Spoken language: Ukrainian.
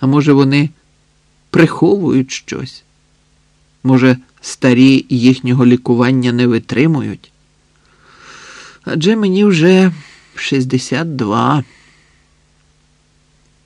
А може, вони приховують щось? Може, старі їхнього лікування не витримують? Адже мені вже 62.